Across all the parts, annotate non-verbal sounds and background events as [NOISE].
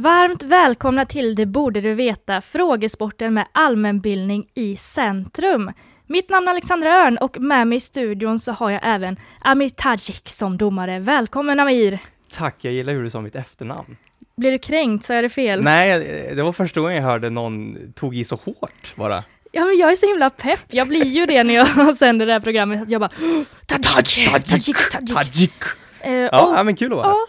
Varmt välkomna till Det borde du veta, frågesporten med allmänbildning i centrum. Mitt namn är Alexandra Örn och med mig i studion så har jag även Amir Tajik som domare. Välkommen Amir! Tack, jag gillar hur du sa mitt efternamn. Blir du kränkt så är det fel. Nej, det var första gången jag hörde någon tog i så hårt bara. Ja men jag är så himla pepp, jag blir ju det när jag [LAUGHS] sänder det här programmet, att jag bara Tajik, Tajik, Tajik. Tajik! Eh, Ja, och- ja, men kul att vara ja,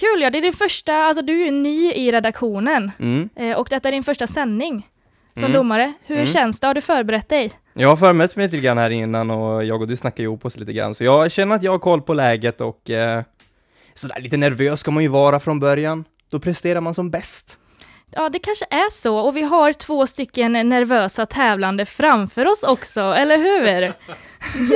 kul ja, det är din första, alltså du är ny i redaktionen Mm. eh, och detta är din första sändning som Mm. domare. Hur Mm. känns det? Har du förberett dig? Jag har förberett mig lite grann här innan och jag och du snackade ihop oss lite grann, så jag känner att jag har koll på läget och eh, sådär lite nervös ska man ju vara från början. Då presterar man som bäst. Ja, det kanske är så. Och vi har två stycken nervösa tävlande framför oss också, eller hur?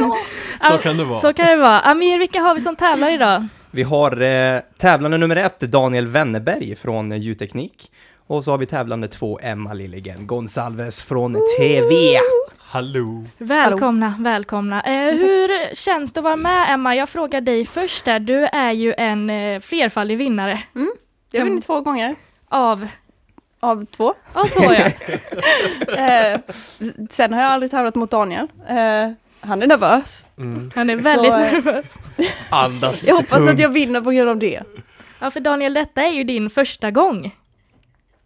Ja, [LAUGHS] Så kan det vara. Så kan det vara. Amir, vilka har vi som tävlar idag? Vi har eh, tävlande nummer ett, Daniel Wennerberg från eh, Ljudteknik. Och så har vi tävlande två, Emma Liljegren Gonsalves från TV. Hallå. Välkomna, välkomna. Eh, hur känns det att vara med, Emma? Jag frågar dig först där. Du är ju en eh, flerfaldig vinnare jag har vunnit två gånger av, av två. av två, ja. [LAUGHS] Eh, sen har jag aldrig tävlat mot Daniel. Han är nervös. Mm. Han är väldigt Så, eh, nervös. [LAUGHS] Andas Jag hoppas att jag vinner på grund av det. Ja, för Daniel, detta är ju din första gång.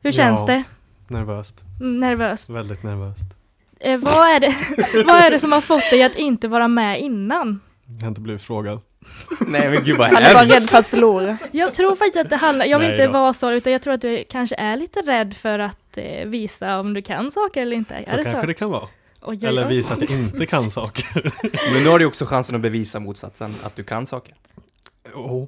Hur känns Ja. det? Nervöst. Mm, Nervöst. Väldigt nervöst. Eh, vad, är det, [LAUGHS] vad är det som har fått dig att inte vara med innan? Jag har inte blivit frågad. [LAUGHS] Nej men gud vad Han är bara rädd för att förlora. Jag tror faktiskt att det handlar, jag vill Nej inte vara så, utan jag tror att du kanske är lite rädd för att eh, visa om du kan saker eller inte. Så är det kanske så? det kan vara. Oj, Eller oj. visa att jag inte kan saker. [LAUGHS] Men nu har du också chansen att bevisa motsatsen, att du kan saker. Oh.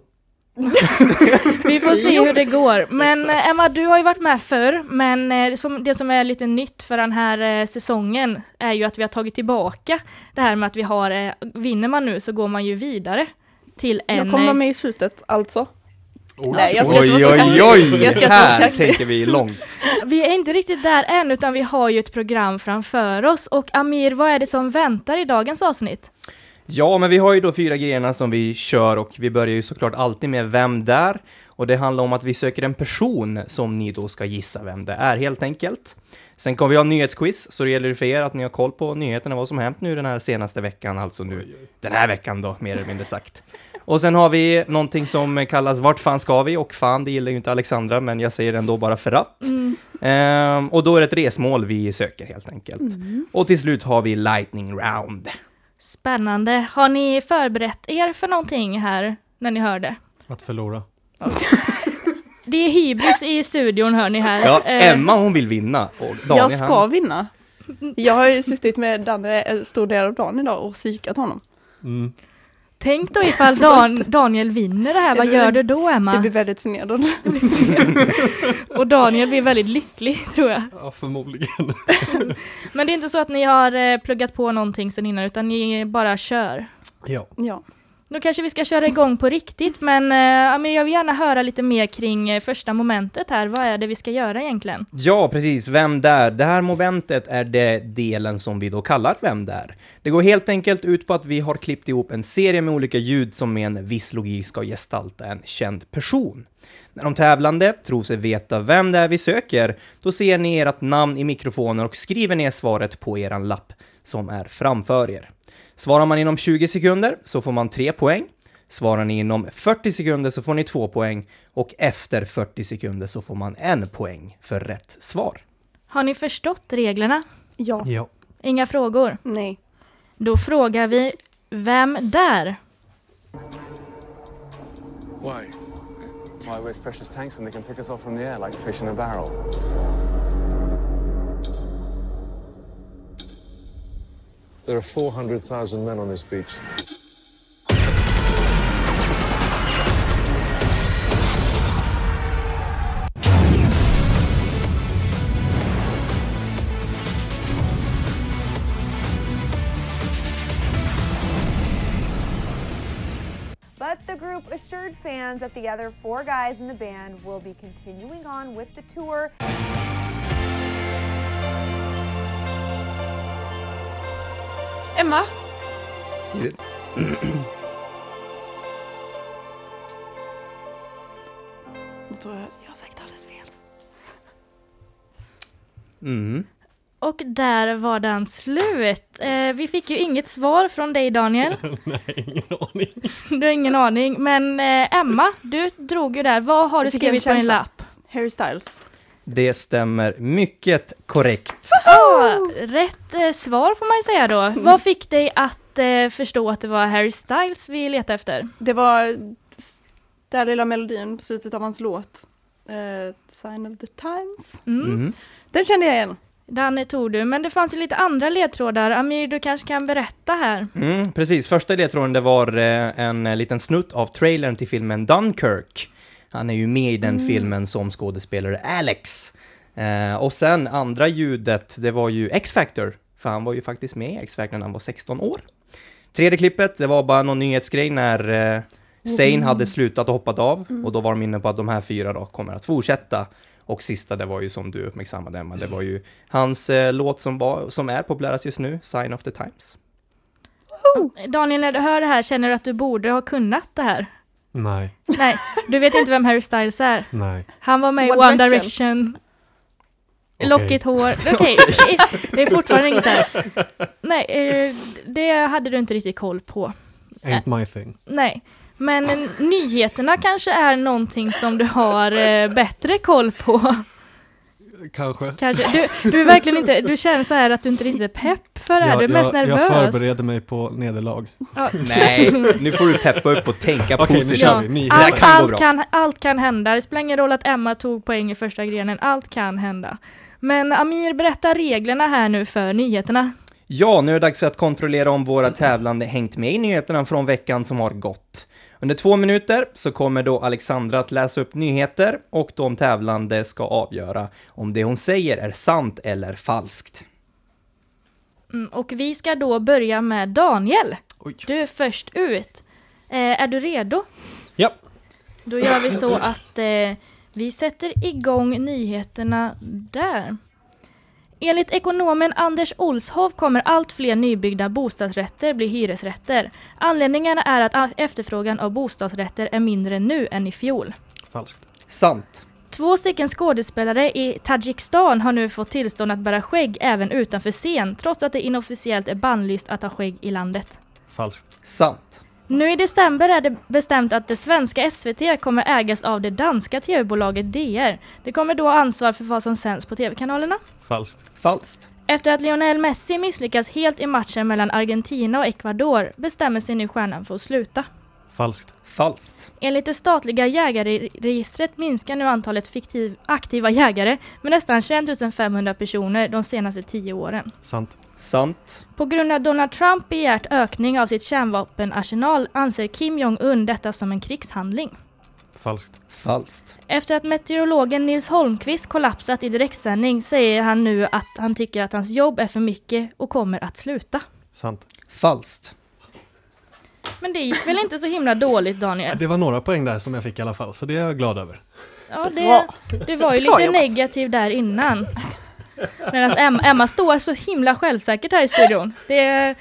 [LAUGHS] Vi får se hur det går. Men eh, Emma, du har ju varit med förr, men eh, som, det som är lite nytt för den här eh, säsongen är ju att vi har tagit tillbaka det här med att vi har, eh, vinner man nu så går man ju vidare till en... Jag kommer vara med i slutet, alltså. Nej, jag ska inte Oj vara så oj oj, Jag ska så här tänker vi långt. [LAUGHS] Vi är inte riktigt där än, utan vi har ju ett program framför oss. Och Amir, vad är det som väntar i dagens avsnitt? Ja, men vi har ju då fyra grejerna som vi kör och vi börjar ju såklart alltid med Vem där? Och det handlar om att vi söker en person som ni då ska gissa vem det är helt enkelt. Sen kommer vi ha nyhetsquiz, så det gäller för er att ni har koll på nyheterna, vad som har hänt nu den här senaste veckan, alltså nu den här veckan då, mer eller mindre sagt. Och sen har vi någonting som kallas Vart fan ska vi? Och fan, det gillar ju inte Alexandra, men jag säger ändå bara för att. Ehm, och då är det ett resmål vi söker helt enkelt. Och till slut har vi Lightning Round. Spännande. Har ni förberett er för någonting här när ni hör det? Att förlora. Det är hybris i studion hör ni här. Ja, Eh, Emma hon vill vinna och Daniel Jag ska han... vinna. Jag har ju suttit med Danne en stor del av dagen idag och psykat honom. Mm. Tänk då ifall [LAUGHS] Dan, Daniel vinner det här, vad gör du då Det Emma? blir väldigt [LAUGHS] förnedrande. Och Daniel blir väldigt lycklig tror jag. Ja, förmodligen. Men det är inte så att ni har eh, pluggat på någonting sen innan utan ni bara kör. Ja. Ja. Nu kanske vi ska köra igång på riktigt men eh, jag vill gärna höra lite mer kring eh, första momentet här. Vad är det vi ska göra egentligen? Ja, precis. Vem där? Det här momentet är det delen som vi då kallar Vem där? Det går helt enkelt ut på att vi har klippt ihop en serie med olika ljud som med en viss logik ska gestalta en känd person. När de tävlande tror sig veta vem det är vi söker, då ser ni ert namn i mikrofonen och skriver ner svaret på eran lapp som är framför er. Svarar man inom 20 sekunder så får man 3 poäng. Svarar ni inom 40 sekunder så får ni 2 poäng och efter 40 sekunder så får man en poäng för rätt svar. Har ni förstått reglerna? Ja. Ja. Inga frågor? Nej. Då frågar vi Vem där? Why? Why waste precious tanks when they can pick us off from the air like fish in a barrel? There are 400,000 men on this beach. But the group assured fans that the other four guys in the band will be continuing on with the tour. Emma, Skrivit. nu tror jag jag har sagt alldeles fel. Mm. Och där var den slut. Eh, vi fick ju inget svar från dig Daniel. [LAUGHS] Nej, ingen aning. Du har ingen aning. Men eh, Emma, du drog ju där. Vad har du skrivit på din lapp? Harry Styles. Det stämmer mycket korrekt. Ja, rätt eh, svar får man ju säga då. Vad fick dig att eh, förstå att det var Harry Styles vi letade efter? Det var den här lilla melodin på slutet av hans låt. Eh, Sign of the Times. Mm. Mm. Den kände jag igen. Den tog du, men det fanns ju lite andra ledtrådar. Amir, du kanske kan berätta här. Mm, precis, första ledtråden det var eh, en eh, liten snutt av trailern till filmen Dunkirk. Han är ju med i den filmen som skådespelare Alex. Eh, och sen andra ljudet, det var ju X-Factor. För han var ju faktiskt med i X-Factor när han var 16 år. Tredje klippet, det var bara någon nyhetsgrej när eh, Zayn hade slutat och hoppat av. Och då var de inne på att de här fyra då kommer att fortsätta. Och sista, det var ju som du uppmärksammade Emma, det var ju hans eh, låt som, var, som är populärast just nu, Sign of the Times. Daniel, när du hör det här, känner du att du borde ha kunnat det här? Nej, Nej, du vet inte vem Harry Styles är. nej. Han var med i One One Direction. Direction. Okej. Lockigt hår. [LAUGHS] Okej, det är fortfarande inget där. Nej, eh, det hade du inte riktigt koll på. Ain't my thing. Nej, men eh, nyheterna kanske är någonting som du har eh, bättre koll på. Kanske. Kanske. Du, du är verkligen inte, du känner så här att du inte riktigt är pepp för det här, du är mest jag, nervös. jag förbereder mig på nederlag. Ja. Nej, nu får du peppa upp och tänka nu positivt. här Allt, kan allt, kan, allt kan hända. Det spelar ingen roll att Emma tog poäng i första grenen. Allt kan hända. Men Amir, berätta reglerna här nu för nyheterna. Ja, nu är det dags för att kontrollera om våra tävlande hängt med i nyheterna från veckan som har gått. Under två minuter så kommer då Alexandra att läsa upp nyheter och de tävlande ska avgöra om det hon säger är sant eller falskt. Mm, och vi ska då börja med Daniel. Oj. Du är först ut. Eh, är du redo? Ja. Då gör vi så att eh, vi sätter igång nyheterna där. Enligt ekonomen Anders Olshov kommer allt fler nybyggda bostadsrätter bli hyresrätter. Anledningarna är att efterfrågan av bostadsrätter är mindre nu än i fjol. Falskt. Sant. Två stycken skådespelare i Tadzjikistan har nu fått tillstånd att bära skägg även utanför scen, trots att det inofficiellt är bannlyst att ha skägg i landet. Falskt. Sant. Nu i december är det bestämt att det svenska SVT kommer ägas av det danska tv-bolaget DR. Det kommer då ha ansvar för vad som sänds på tv-kanalerna. Falskt. Falskt. Efter att Lionel Messi misslyckats helt i matchen mellan Argentina och Ecuador bestämmer sig nu stjärnan för att sluta. Falskt. Falskt. Enligt det statliga jägarregistret minskar nu antalet fiktiv, aktiva jägare med nästan 21 500 personer de senaste tio åren. Sant. Sant. På grund av Donald Trump begärt ökning av sitt kärnvapenarsenal anser Kim Jong-Un detta som en krigshandling. Falskt. Falskt. Efter att meteorologen Nils Holmqvist kollapsat i direktsändning säger han nu att han tycker att hans jobb är för mycket och kommer att sluta. Sant. Falskt. Men det gick väl inte så himla dåligt Daniel? Det var några poäng där som jag fick i alla fall, så det är jag glad över. Ja, det, det var ju lite negativ där innan. Medan Emma, Emma står så himla självsäkert här i studion. Det är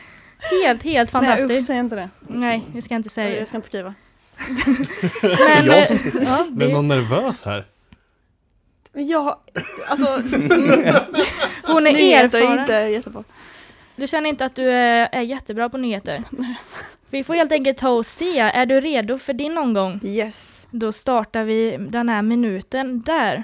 helt, helt Nej usch, fantastiskt. säg inte det. Nej, vi ska inte säga Jag det. ska inte skriva. [LAUGHS] Men, jag eh, som ska säga. ja, Det är det, någon nervös här. Ja, alltså [LAUGHS] hon är nyheter är erfaren. inte jättebra. Du känner inte att du är, är jättebra på nyheter? [LAUGHS] Vi får helt enkelt ta och se. Är du redo för din omgång? Yes. Då startar vi den här minuten där.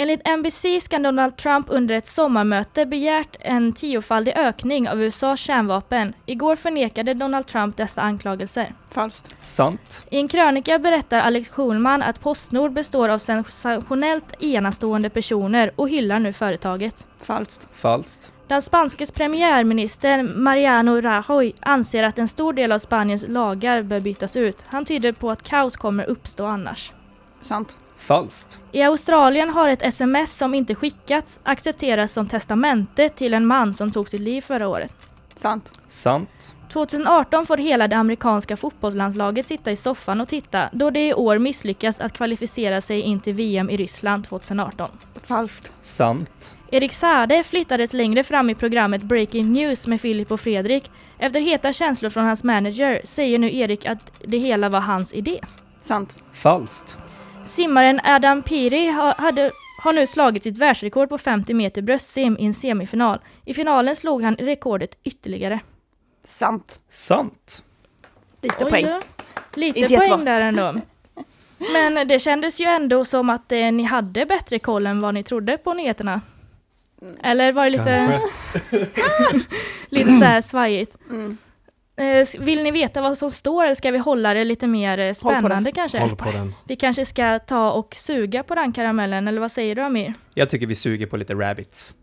Enligt NBC ska Donald Trump under ett sommarmöte begärt en tiofaldig ökning av USAs kärnvapen. Igår förnekade Donald Trump dessa anklagelser. Falskt. Sant. I en krönika berättar Alex Schulman att Postnord består av sensationellt enastående personer och hyllar nu företaget. Falskt. Falskt. Den spanskes premiärminister Mariano Rajoy anser att en stor del av Spaniens lagar bör bytas ut. Han tyder på att kaos kommer uppstå annars. Sant. Falskt. I Australien har ett sms som inte skickats accepterats som testamente till en man som tog sitt liv förra året. Sant. Sant. 2018 får hela det amerikanska fotbollslandslaget sitta i soffan och titta då det i år misslyckas att kvalificera sig in till VM i Ryssland 2018. Falskt. Sant. Erik Sade flyttades längre fram i programmet Breaking News med Filip och Fredrik. Efter heta känslor från hans manager säger nu Erik att det hela var hans idé. Sant. Falskt. Simmaren Adam Piri ha, hade, har nu slagit sitt världsrekord på 50 meter bröstsim i en semifinal. I finalen slog han rekordet ytterligare. Sant. Sant. Lite Oj, poäng. ja. Lite Inte jättebra. poäng där ändå. Men det kändes ju ändå som att eh, ni hade bättre koll än vad ni trodde på nyheterna. Eller var det lite, [LAUGHS] lite så här svajigt? Mm. Eh, s- Vill ni veta vad som står eller ska vi hålla det lite mer eh, Håll på spännande kanske? Håll på den. Vi kanske ska ta och suga på den karamellen, eller vad säger du Amir? Jag tycker vi suger på lite rabbits.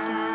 Johnson.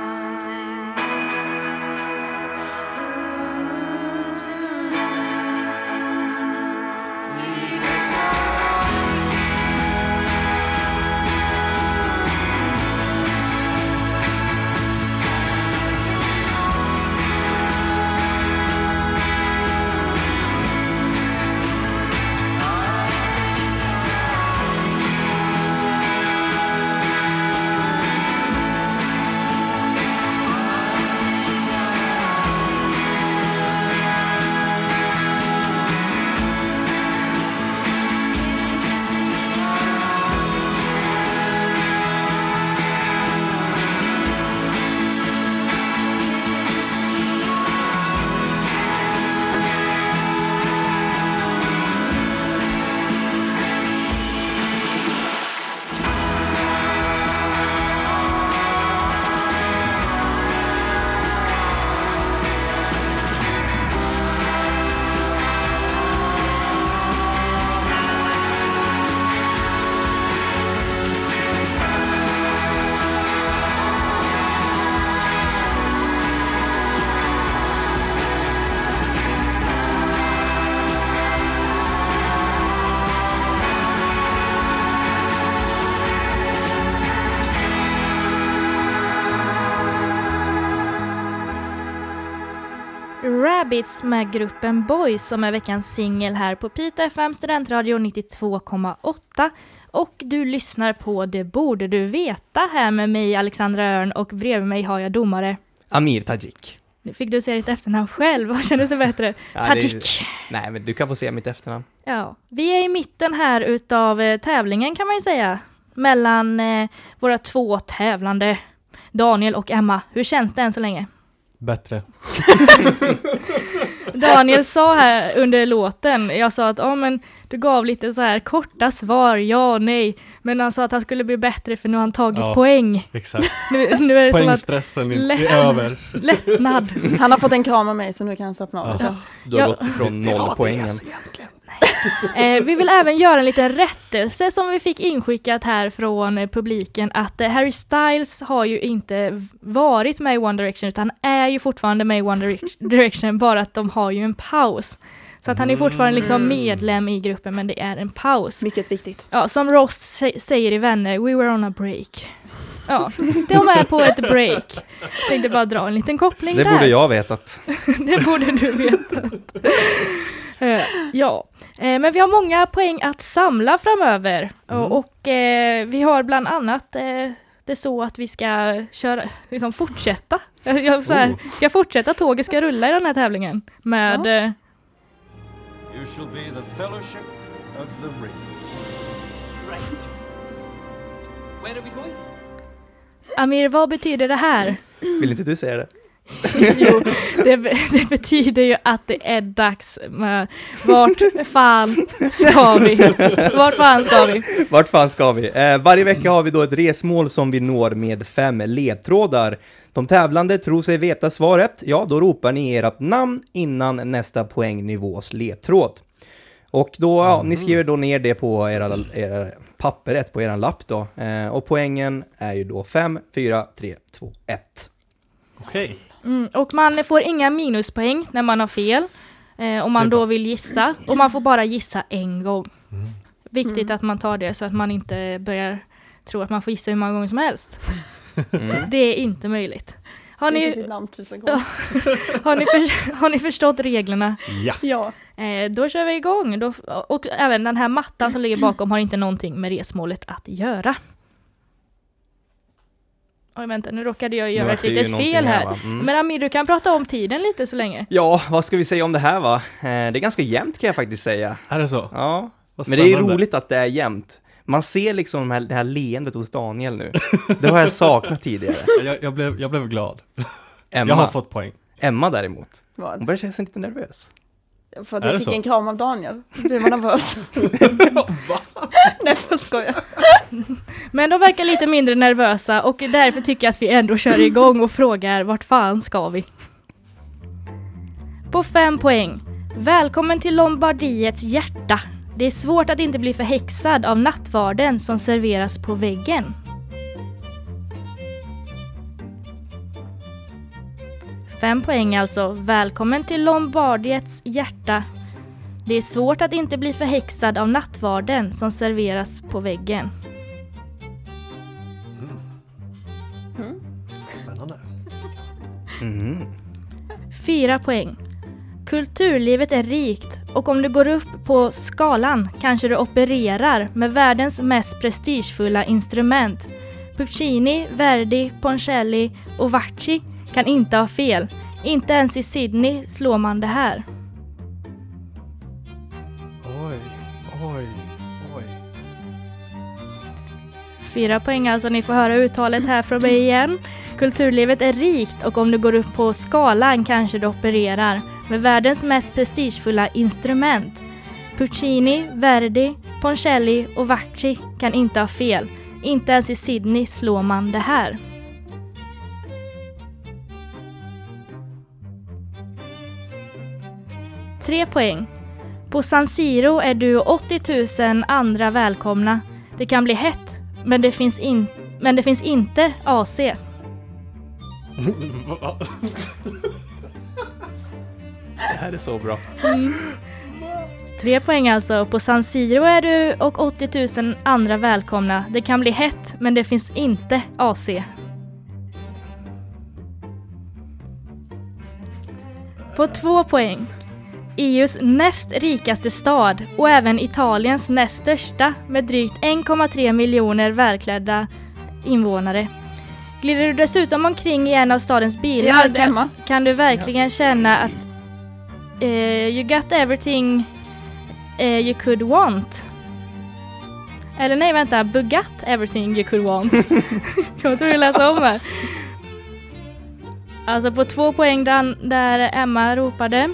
Rabbits med gruppen Boys som är veckans singel här på Pita FM Studentradio 92,8. Och du lyssnar på Det borde du veta här med mig Alexandra Örn och bredvid mig har jag domare. Amir Tajik. Nu fick du säga ditt efternamn själv, vad kändes det bättre? [LAUGHS] Ja, det- Tajik. Nej, men du kan få säga mitt efternamn. Ja, vi är i mitten här utav eh, tävlingen kan man ju säga. Mellan eh, våra två tävlande, Daniel och Emma. Hur känns det än så länge? Bättre. [LAUGHS] [LAUGHS] Daniel sa här under låten, jag sa att ja men du gav lite så här korta svar, ja, nej. Men han sa att han skulle bli bättre för nu har han tagit Ja. poäng. Exakt. Nu, nu är det som att Poängstressen är över. lättnad. Han har fått en kram av mig så nu kan han slappna av Ja. Du har Ja. gått ifrån noll poängen. Eh, vi vill även göra en liten rättelse som vi fick inskickat här från eh, publiken att eh, Harry Styles har ju inte varit med i One Direction utan han är ju fortfarande med i One Direc- [LAUGHS] Direction bara att de har ju en paus. Så att han är fortfarande liksom medlem i gruppen men det är en paus. Mycket viktigt. Ja, som Ross sä- säger i Vänner, we were on a break. Ja, de är på ett break. Tänkte bara dra en liten koppling Det där. borde jag vetat. [LAUGHS] det borde du veta. Eh, ja, Eh, men vi har många poäng att samla framöver. Och, och eh, vi har bland annat eh, det så att vi ska köra, liksom fortsätta. Jag, så här, ska fortsätta, tåget ska rulla i den här tävlingen. Med Ja. You shall be the fellowship of the ring. Amir, vad betyder det här? Vill inte du säga det? [LAUGHS] jo, det, det betyder ju att det är dags med vart fan ska vi? Vart fan ska vi? Vart fan ska vi? Eh, varje vecka har vi då ett resmål som vi når med fem ledtrådar. De tävlande tror sig veta svaret, ja då ropar ni ert namn innan nästa poängnivås ledtråd. Och då, ja, ni skriver då ner det på era, era pappret på er lapp då. Eh, och poängen är ju då 5, 4, 3, 2, 1. Okej. Mm, och man får inga minuspoäng när man har fel. Eh, om man då vill gissa. Och man får bara gissa en gång. Viktigt att man tar det så att man inte börjar tro att man får gissa hur många gånger som helst. Så det är inte möjligt. Har ni, sitt namn tusen gånger. har, ni för, har ni förstått reglerna? Ja. Ja. Eh, då kör vi igång. Då, och även den här mattan som ligger bakom har inte någonting med resmålet att göra. Oj vänta, nu råkade jag göra ett det litet fel här, här. va? Mm. Men Amir, du kan prata om tiden lite så länge. Ja, vad ska vi säga om det här va? Eh, det är ganska jämnt kan jag faktiskt säga. Är det så? Ja, men det är ju roligt att det är jämnt. Man ser liksom de här, det här leendet hos Daniel nu. Det har jag saknat tidigare. [LAUGHS] Jag, jag, blev, jag blev glad. Emma, Jag har fått poäng. Emma däremot, hon Vad? börjar känna sig lite nervös. För att Är jag det fick så? en kram av Daniel. Då blir man nervös. [LAUGHS] [LAUGHS] Nej, jag skojar. [LAUGHS] Men de verkar lite mindre nervösa och därför tycker jag att vi ändå kör igång och frågar vart fan ska vi? På fem poäng. Välkommen till Lombardiets hjärta. Det är svårt att inte bli förhäxad av nattvarden som serveras på väggen. Fem poäng alltså. Välkommen till Lombardiets hjärta. Det är svårt att inte bli förhäxad av nattvarden som serveras på väggen. Mm. Fyra poäng. Kulturlivet är rikt och om du går upp på skalan kanske du opererar med världens mest prestigefulla instrument. Puccini, Verdi, Poncelli och Vacci kan inte ha fel. Inte ens i Sydney slår man det här. Oj, oj. Fyra poäng alltså, ni får höra uttalet här från mig igen. Kulturlivet är rikt och om du går upp på skalan kanske du opererar med världens mest prestigefulla instrument. Puccini, Verdi, Poncelli och Vacci kan inte ha fel. Inte ens i Sydney slår man det här. Tre poäng. På San Siro är du och 80 000 andra välkomna. Det kan bli hett, men det finns, in, men det finns inte AC. [LAUGHS] Va? Det här är så bra. Tre poäng alltså. På San Siro är du och 80 000 andra välkomna. Det kan bli hett, men det finns inte AC. På två poäng. EUs näst rikaste stad och även Italiens näst största med drygt 1,3 miljoner välklädda invånare. Glider du dessutom omkring i en av stadens bilar Ja, kan du verkligen känna att eh, you got everything eh, you could want. Eller nej vänta, Bugat everything you could want. [LAUGHS] Jag tvungen att läsa om här. Alltså på två poäng där, där Emma ropade.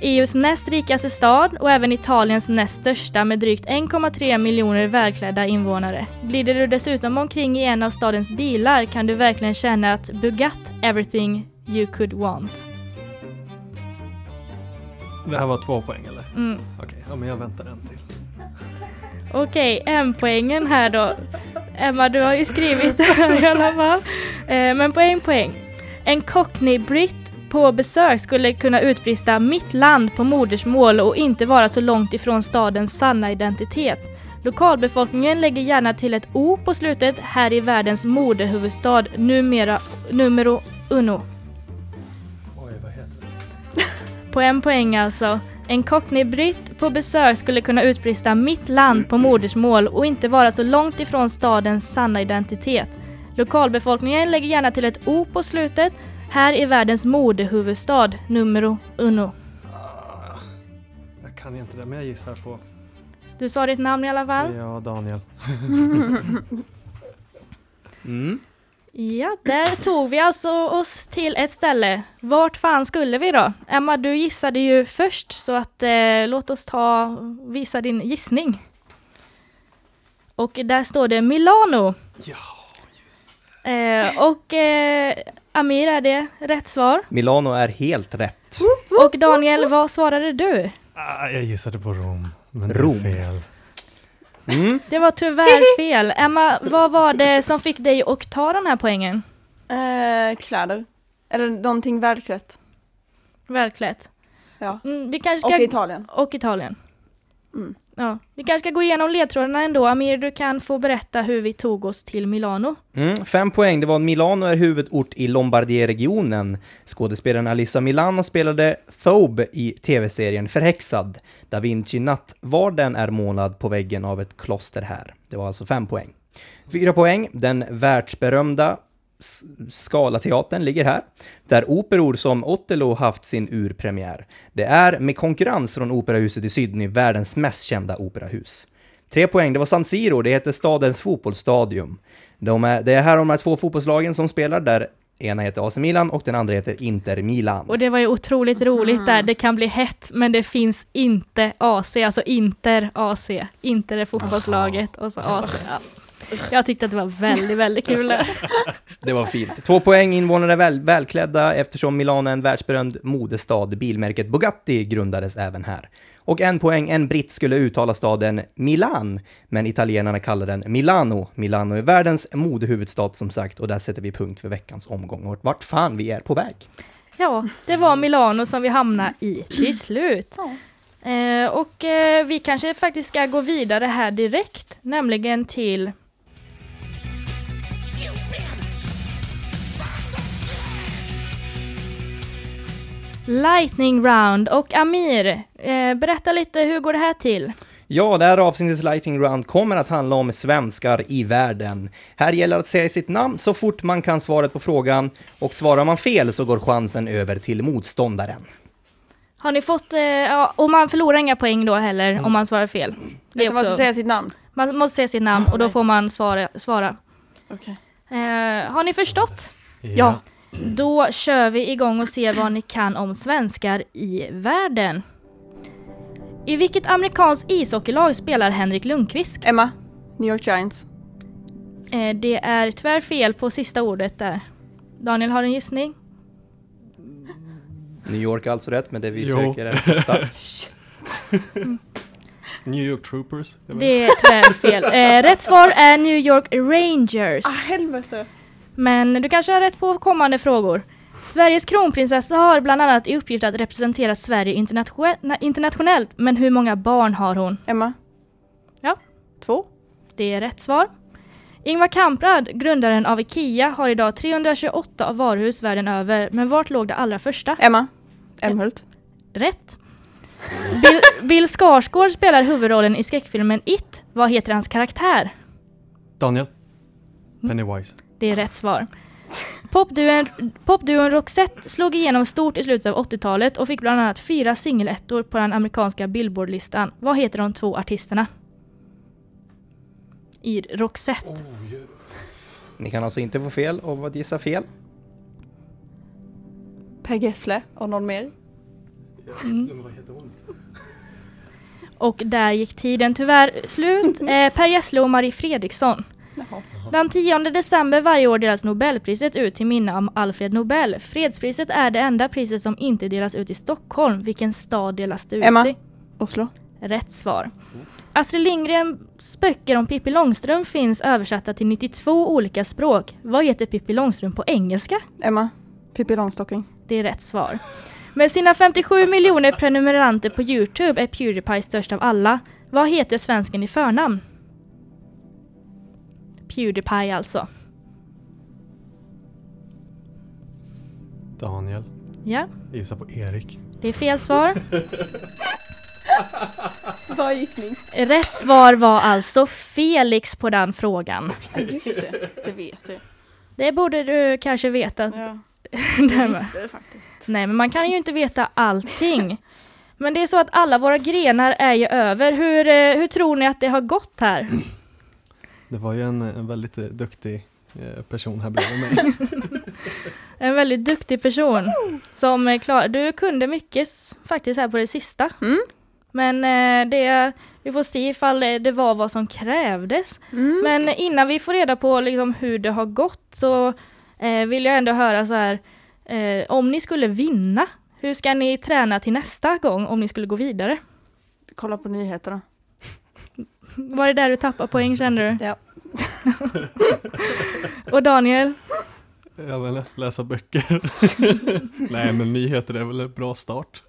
EUs näst rikaste stad och även Italiens näst största med drygt 1,3 miljoner välklädda invånare. Glider du dessutom omkring i en av stadens bilar kan du verkligen känna att Bugat everything you could want. Det här var två poäng eller? Mm. Okej, ja men jag väntar en till. Okej, en poängen här då. Emma, du har ju skrivit det här i alla fall. Eh, men på en poäng. En cockney-britt på besök skulle kunna utbrista mitt land på modersmål och inte vara så långt ifrån stadens sanna identitet. Lokalbefolkningen lägger gärna till ett O på slutet här i världens modehuvudstad numera numero uno. Oj, vad heter det? [LAUGHS] På en poäng alltså. En cockney-britt på besök skulle kunna utbrista mitt land på modersmål och inte vara så långt ifrån stadens sanna identitet. Lokalbefolkningen lägger gärna till ett O på slutet. Här i världens modehuvudstad, numero uno. Ah, jag kan inte det, men jag gissar på... Du sa ditt namn i alla fall? Ja, Daniel. [LAUGHS] Mm. Ja, där tog vi alltså oss till ett ställe. Vart fan skulle vi då? Emma, du gissade ju först så att eh, låt oss ta visa din gissning. Och där står det Milano. Ja, Eh, och eh, Amir, är det rätt svar? Milano är helt rätt. Och Daniel, vad svarade du? Ah, jag gissade på Rom. Men Rom. det är fel. Mm. Det var tyvärr [LAUGHS] fel. Emma, vad var det som fick dig att ta den här poängen? Eh, kläder. Eller någonting välklätt. Välklätt. Ja. Mm, vi kanske Och ska... Italien. Och Italien. Mm. Ja. Vi kanske ska gå igenom ledtrådarna ändå. Amir, du kan få berätta hur vi tog oss till Milano. Mm, fem poäng. Det var Milano är huvudort i Lombardie-regionen. Skådespelaren Alissa Milano spelade Thobe i tv-serien Förhäxad. Da Vinci natt var den är målad på väggen av ett kloster här. Det var alltså fem poäng. Fyra poäng. Den världsberömda S- Scalateatern ligger här, där operor som Otello haft sin urpremiär. Det är med konkurrens från operahuset i Sydney världens mest kända operahus. Tre poäng, det var San Siro, det heter stadens fotbollsstadium. De är, det är här de här två fotbollslagen som spelar, där ena heter AC Milan och den andra heter Inter Milan. Och det var ju otroligt roligt där. Det kan bli hett, men det finns inte AC, alltså Inter AC. Inter är fotbollslaget och så AC. Ja. Jag tyckte att det var väldigt, väldigt kul. [LAUGHS] Det var fint. Två poäng, invånare är väl, välklädda eftersom Milano är en världsberömd modestad. Bilmärket Bugatti grundades även här. Och en poäng, en britt skulle uttala staden Milan, men italienarna kallar den Milano. Milano är världens modehuvudstad som sagt, och där sätter vi punkt för veckans omgång och vart fan vi är på väg. Ja, det var Milano som vi hamnade i till slut. Eh, och eh, vi kanske faktiskt ska gå vidare här direkt, nämligen till Lightning Round och Amir, eh, berätta lite hur går det här till? Ja, det här avsnittets Lightning Round kommer att handla om svenskar i världen. Här gäller att säga sitt namn så fort man kan svaret på frågan och svarar man fel så går chansen över till motståndaren. Har ni fått, eh, ja, och man förlorar inga poäng då heller om man svarar fel. Det är Det måste säga sitt namn. man måste säga sitt namn och då får man svara. svara. Okej. Eh, har ni förstått? Ja. Då kör vi igång och ser vad ni kan om svenskar i världen. I vilket amerikanskt ishockeylag spelar Henrik Lundqvist? Emma, New York Giants. Eh, det är tyvärr fel på sista ordet där. Daniel har en gissning? New York är alltså rätt, men det vi Jo. söker är det sista. [LAUGHS] New York Troopers. Det är tyvärr fel. Eh, rätt svar är New York Rangers. Ah, helvete. Men du kanske har rätt på kommande frågor. Sveriges kronprinsessa har bland annat i uppgift att representera Sverige internatio- internationellt, men hur många barn har hon? Emma. Ja. Två. Det är rätt svar. Ingvar Kamprad, grundaren av IKEA, har idag 328 varuhus världen över, men vart låg det allra första? Emma. Älmhult. Rätt. Bill, [LAUGHS] Bill Skarsgård spelar huvudrollen i skräckfilmen It. Vad heter hans karaktär? Daniel. Mm. Pennywise. Det är rätt svar. Popduon, popduon Roxette slog igenom stort i slutet av 80-talet och fick bland annat fyra singelettor på den amerikanska Billboard-listan. Vad heter de två artisterna? I Roxette. Ni kan alltså inte få fel av att gissa fel. Per Gessle och någon mer. Mm. Och där gick tiden tyvärr slut. [LAUGHS] Eh, per Gessle och Marie Fredriksson. Jaha. Den 10 december varje år delas Nobelpriset ut till minne av Alfred Nobel. Fredspriset är det enda priset som inte delas ut i Stockholm. Vilken stad delas det ut Emma. i? Oslo. Rätt svar. Astrid Lindgrens böcker om Pippi Långstrump finns översatta till 92 olika språk. Vad heter Pippi Långstrump på engelska? Emma. Pippi Långstocking. Det är rätt svar. Med sina 57 miljoner prenumeranter på Youtube är Pewdiepie störst av alla. Vad heter svensken i förnamn? Pewdiepie alltså. Daniel. Ja, Jag gissar på Erik. det är fel svar. [LAUGHS] Bra gissning. Rätt svar var alltså Felix på den frågan. Ja, just det. Det vet jag. Det borde du kanske veta. Ja, [LAUGHS] jag visste det faktiskt. Nej, men man kan ju inte veta allting. Men det är så att alla våra grenar är ju över. Hur, eh, hur tror ni att det har gått här? Det var ju en, en väldigt eh, duktig eh, person här bredvid mig. [LAUGHS] En väldigt duktig person som klar. Du kunde mycket faktiskt här på det sista. Mm. Men eh, det, vi får se ifall det det var vad som krävdes. Mm. Men innan vi får reda på liksom hur det har gått så eh, vill jag ändå höra så här. Eh, om ni skulle vinna, hur ska ni träna till nästa gång om ni skulle gå vidare? Kolla på nyheterna. Var det där du tappade poäng kände du? Ja. [LAUGHS] Och Daniel? Jag vill läsa böcker. [LAUGHS] Nej men nyheter är väl en bra start.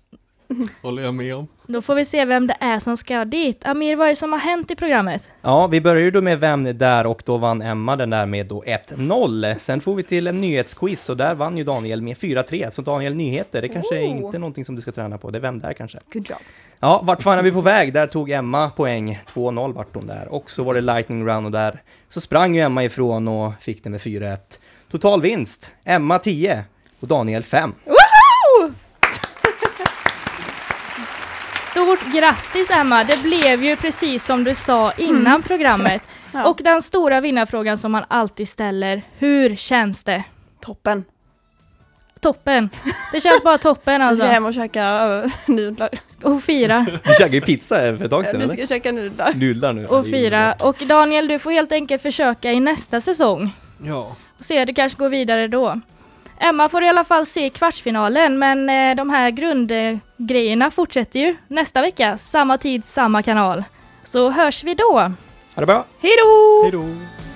[LAUGHS] Håller jag med om. Då får vi se vem det är som ska dit. Amir, vad är det som har hänt i programmet? Ja, vi började ju då med Vem är där och då vann Emma den där med då 1-0. Sen får vi till en nyhetsquiz och där vann ju Daniel med 4-3. Så Daniel, nyheter, det kanske är Oh. inte någonting som du ska träna på. Det är Vem där kanske. Good job. Ja, vart fan är vi på väg? Där tog Emma poäng. 2-0 vart hon där. Och så var det Lightning Round och där så sprang ju Emma ifrån och fick det med 4-1. Total vinst, Emma 10 och Daniel 5. Woho! Stort grattis Emma! Det blev ju precis som du sa innan programmet. [LAUGHS] Ja. Och den stora vinnarfrågan som man alltid ställer, hur känns det? Toppen. Toppen! Det känns bara toppen [LAUGHS] Vi ska alltså. hem och käka uh, nudlar. Och fira. Du käkade ju pizza för ett tag sedan Vi eller? ska käka nudlar. Nudlar nu. Och fira. Och Daniel, du får helt enkelt försöka i nästa säsong. Ja. Och se, det kanske går vidare då. Emma får i alla fall se kvartsfinalen, men eh, de här grundgrejerna fortsätter ju nästa vecka. Samma tid, samma kanal. Så hörs vi då! Ha det bra! Hej då! Hej då.